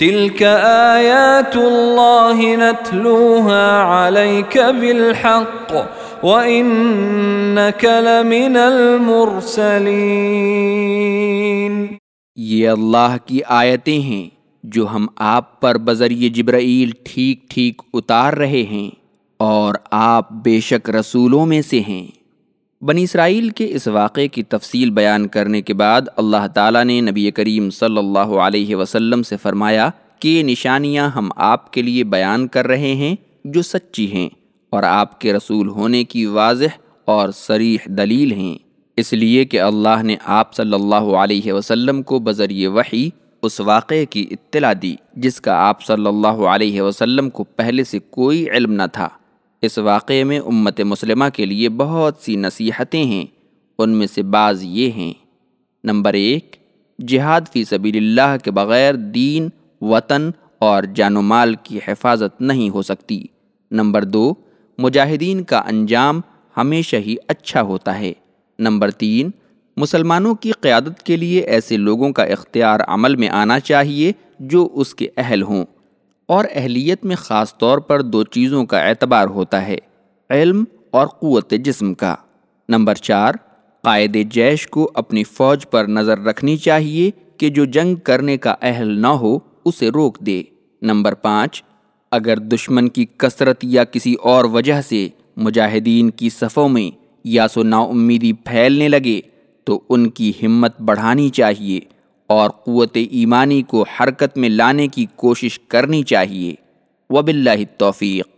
تلك آيات الله نتلوها عليك بالحق وإنك لمن المرسلين. یہ اللہ کی آیتیں ہیں جو ہم آپ پر بذریعہ جبرائیل ٹھیک ٹھیک اتار رہے ہیں اور آپ بے شک رسولوں میں سے ہیں۔ بنی اسرائیل کے اس واقعے کی تفصیل بیان کرنے کے بعد اللہ تعالیٰ نے نبی کریم صلی اللہ علیہ وسلم سے فرمایا کہ یہ نشانیاں ہم آپ کے لیے بیان کر رہے ہیں جو سچی ہیں اور آپ کے رسول ہونے کی واضح اور سریح دلیل ہیں۔ اس لیے کہ اللہ نے آپ صلی اللہ علیہ وسلم کو بذریعہ وحی اس واقعے کی اطلاع دی جس کا آپ صلی اللہ علیہ وسلم کو پہلے سے کوئی علم نہ تھا۔ اس واقعے میں امت مسلمہ کے لیے بہت سی نصیحتیں ہیں، ان میں سے بعض یہ ہیں۔ نمبر ایک، جہاد فی سبیل اللہ کے بغیر دین، وطن اور جان و مال کی حفاظت نہیں ہو سکتی۔ نمبر دو، مجاہدین کا انجام ہمیشہ ہی اچھا ہوتا ہے۔ نمبر تین، مسلمانوں کی قیادت کے لیے ایسے لوگوں کا اختیار عمل میں آنا چاہیے جو اس کے اہل ہوں۔ اور اہلیت میں خاص طور پر دو چیزوں کا اعتبار ہوتا ہے، علم اور قوت جسم کا۔ نمبر چار، قائد جیش کو اپنی فوج پر نظر رکھنی چاہیے کہ جو جنگ کرنے کا اہل نہ ہو، اسے روک دے۔ نمبر پانچ، اگر دشمن کی کثرت یا کسی اور وجہ سے مجاہدین کی صفوں میں یا سو نا امیدی پھیلنے لگے، تو ان کی ہمت بڑھانی چاہیے۔ اور قوت ایمانی کو حرکت میں لانے کی کوشش کرنی چاہیے۔ وباللہ التوفیق۔